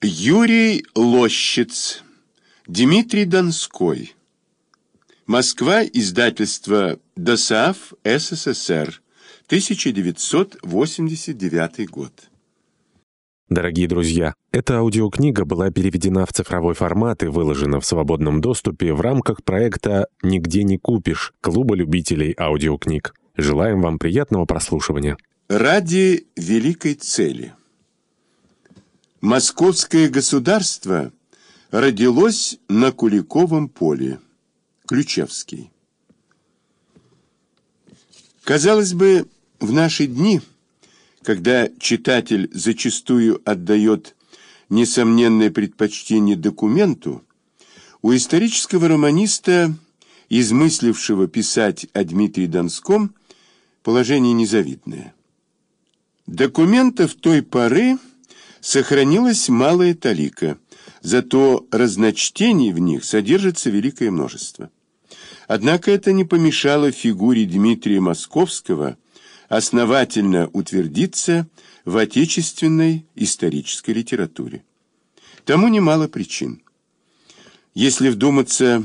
Юрий Лощиц, Дмитрий Донской. Москва, издательство ДОСААФ СССР, 1989 год. Дорогие друзья, эта аудиокнига была переведена в цифровой формат и выложена в свободном доступе в рамках проекта «Нигде не купишь» Клуба любителей аудиокниг. Желаем вам приятного прослушивания. Ради великой цели. Московское государство родилось на Куликовом поле. Ключевский. Казалось бы, в наши дни, когда читатель зачастую отдает несомненное предпочтение документу, у исторического романиста, измыслившего писать о Дмитрии Донском, положение незавидное. Документов той поры сохранилась малая талика, зато разночтений в них содержится великое множество. Однако это не помешало фигуре Дмитрия Московского основательно утвердиться в отечественной исторической литературе. Тому немало причин. Если вдуматься,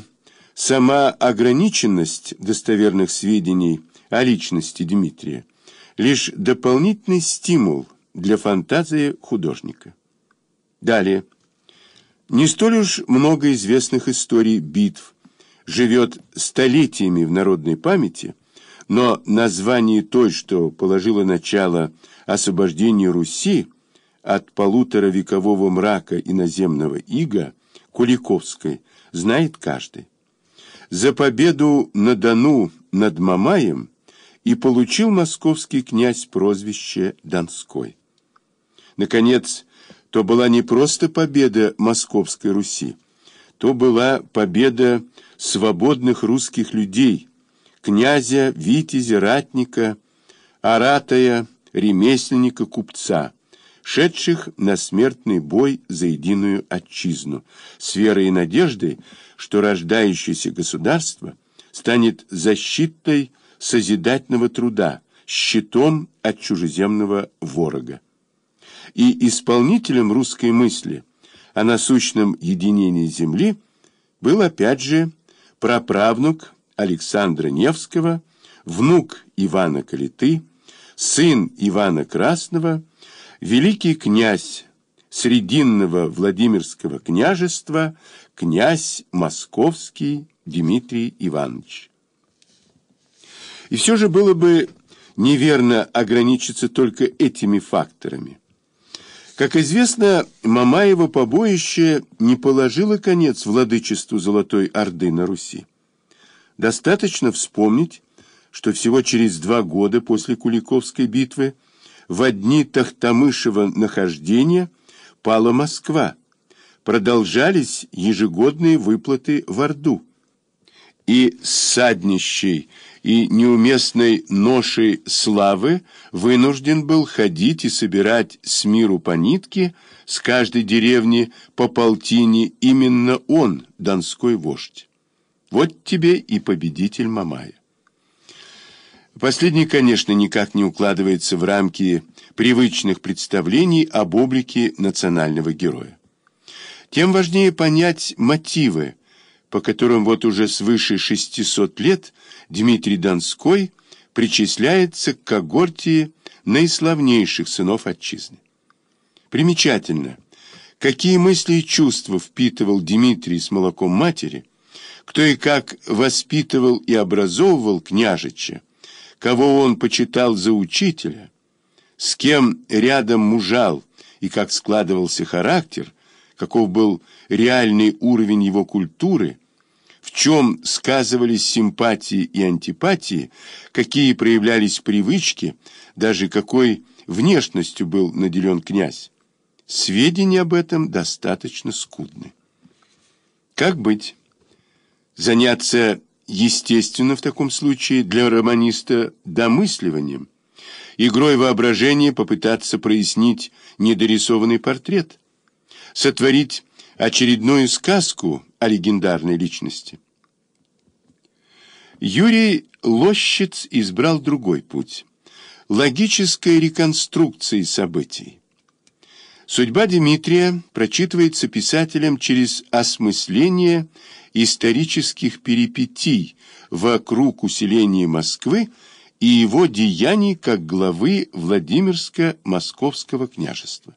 сама ограниченность достоверных сведений о личности Дмитрия лишь дополнительный стимул для фантазии художника. Далее. Не столь уж много известных историй битв живет столетиями в народной памяти, но название той, что положило начало освобождению Руси от полуторавекового мрака иноземного ига, Куликовской, знает каждый. За победу на Дону над Мамаем и получил московский князь прозвище Донской. Наконец, то была не просто победа Московской Руси, то была победа свободных русских людей, князя, витязя, ратника, аратая, ремесленника, купца, шедших на смертный бой за единую отчизну, с верой и надеждой, что рождающееся государство станет защитой созидательного труда, щитом от чужеземного ворога и исполнителем русской мысли о насущном единении земли был опять же праправнук Александра Невского, внук Ивана Калиты, сын Ивана Красного, великий князь Срединного Владимирского княжества, князь Московский Дмитрий Иванович. И все же было бы неверно ограничиться только этими факторами. Как известно, Мамаево побоище не положило конец владычеству Золотой Орды на Руси. Достаточно вспомнить, что всего через два года после Куликовской битвы в дни Тахтамышева нахождения пала Москва, продолжались ежегодные выплаты в Орду. И ссаднищей и неуместной ношей славы вынужден был ходить и собирать с миру по нитке с каждой деревни по полтине именно он, донской вождь. Вот тебе и победитель Мамая. Последний, конечно, никак не укладывается в рамки привычных представлений об облике национального героя. Тем важнее понять мотивы, по которым вот уже свыше 600 лет Дмитрий Донской причисляется к когорте наиславнейших сынов отчизны. Примечательно, какие мысли и чувства впитывал Дмитрий с молоком матери, кто и как воспитывал и образовывал княжича, кого он почитал за учителя, с кем рядом мужал и как складывался характер, каков был реальный уровень его культуры – чем сказывались симпатии и антипатии, какие проявлялись привычки, даже какой внешностью был наделен князь. Сведения об этом достаточно скудны. Как быть? Заняться, естественно, в таком случае для романиста домысливанием, игрой воображения попытаться прояснить недорисованный портрет, сотворить очередную сказку о легендарной личности. Юрий Лощиц избрал другой путь – логической реконструкции событий. Судьба Дмитрия прочитывается писателем через осмысление исторических перипетий вокруг усиления Москвы и его деяний как главы Владимирско-Московского княжества.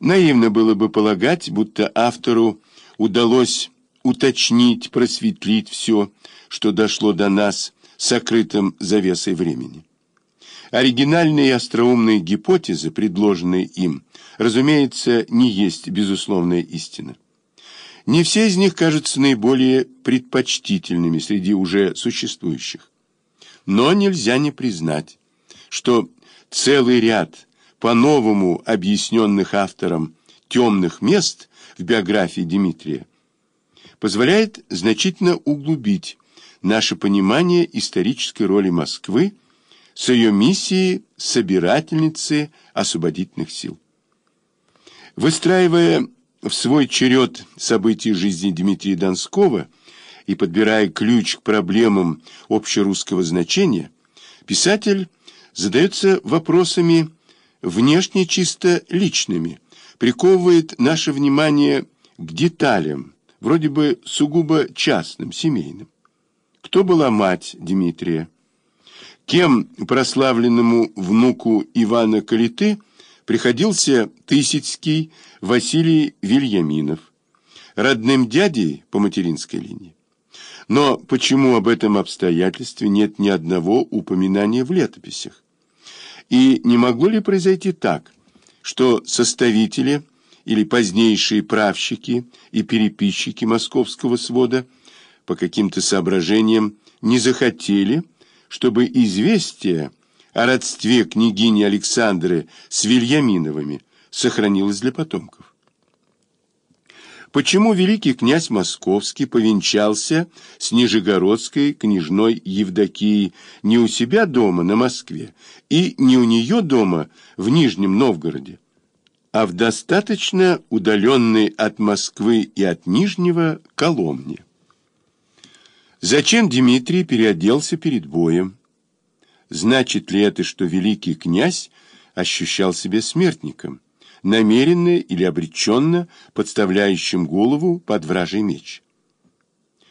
Наивно было бы полагать, будто автору удалось уточнить, просветлить все, что дошло до нас сокрытым завесой времени. Оригинальные и остроумные гипотезы, предложенные им, разумеется, не есть безусловная истина. Не все из них кажутся наиболее предпочтительными среди уже существующих. Но нельзя не признать, что целый ряд по-новому объясненных автором темных мест в биографии Дмитрия позволяет значительно углубить наше понимание исторической роли Москвы с ее миссией собирательницы освободительных сил. Выстраивая в свой черед событий жизни Дмитрия Донского и подбирая ключ к проблемам общерусского значения, писатель задается вопросами внешне чисто личными, приковывает наше внимание к деталям, вроде бы сугубо частным, семейным. Кто была мать Дмитрия? Кем прославленному внуку Ивана Калиты приходился Тысяцкий Василий Вильяминов, родным дядей по материнской линии? Но почему об этом обстоятельстве нет ни одного упоминания в летописях? И не могло ли произойти так, что составители или позднейшие правщики и переписчики московского свода по каким-то соображениям не захотели, чтобы известие о родстве княгини Александры с Вильяминовыми сохранилось для потомков? Почему великий князь Московский повенчался с Нижегородской княжной Евдокией не у себя дома на Москве и не у нее дома в Нижнем Новгороде, а в достаточно удаленной от Москвы и от Нижнего Коломне? Зачем Дмитрий переоделся перед боем? Значит ли это, что великий князь ощущал себя смертником? Намеренно или обреченно подставляющим голову под вражий меч.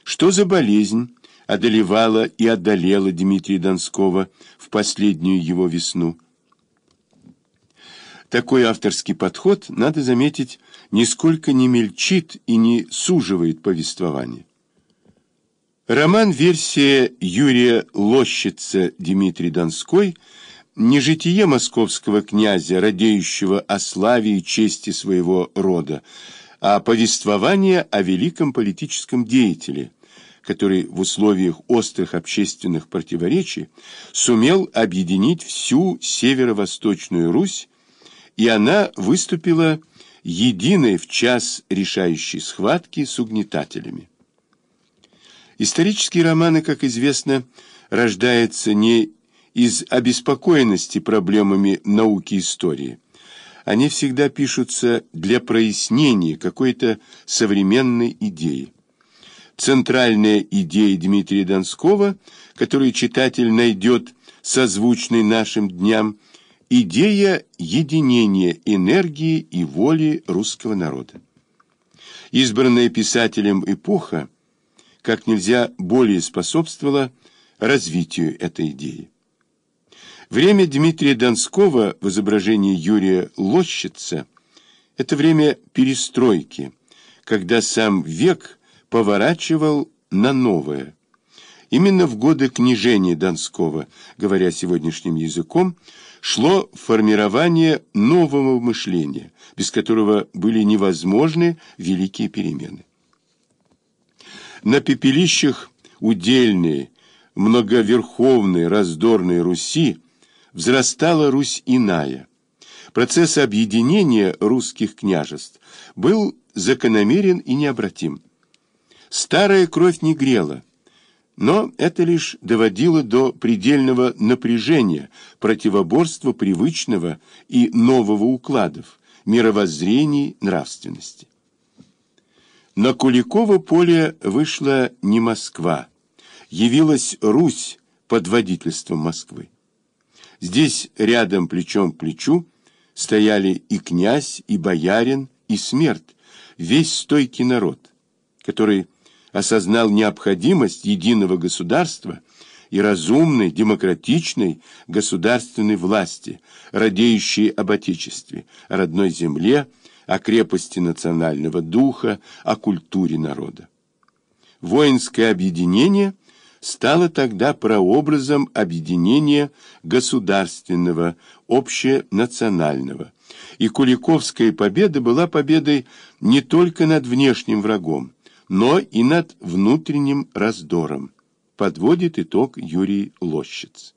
Что за болезнь одолевала и одолела Дмитрия Донского в последнюю его весну? Такой авторский подход, надо заметить, нисколько не мельчит и не суживает повествование. Роман-версия Юрия Лощица «Дмитрий Донской» не житие московского князя, радеющего о славе и чести своего рода, а повествование о великом политическом деятеле, который в условиях острых общественных противоречий сумел объединить всю северо-восточную Русь, и она выступила единой в час решающей схватки с угнетателями. Исторические романы, как известно, рождаются не из обеспокоенности проблемами науки истории. Они всегда пишутся для прояснения какой-то современной идеи. Центральная идея Дмитрия Донского, которую читатель найдет созвучной нашим дням, идея единения энергии и воли русского народа. Избранная писателем эпоха как нельзя более способствовала развитию этой идеи. Время Дмитрия Донского в изображении Юрия Лощица – это время перестройки, когда сам век поворачивал на новое. Именно в годы княжения Донского, говоря сегодняшним языком, шло формирование нового мышления, без которого были невозможны великие перемены. На пепелищах удельной, многоверховной, раздорной Руси взрастала Русь иная. Процесс объединения русских княжеств был закономерен и необратим. Старая кровь не грела, но это лишь доводило до предельного напряжения противоборства привычного и нового укладов, мировоззрений, нравственности. На Куликово поле вышла не Москва, явилась Русь под водительством Москвы. Здесь рядом плечом к плечу стояли и князь, и боярин, и смерть, весь стойкий народ, который осознал необходимость единого государства и разумной, демократичной государственной власти, радеющей об Отечестве, о родной земле, о крепости национального духа, о культуре народа. Воинское объединение стало тогда прообразом объединения государственного, общенационального. И Куликовская победа была победой не только над внешним врагом, но и над внутренним раздором, подводит итог Юрий Лощиц.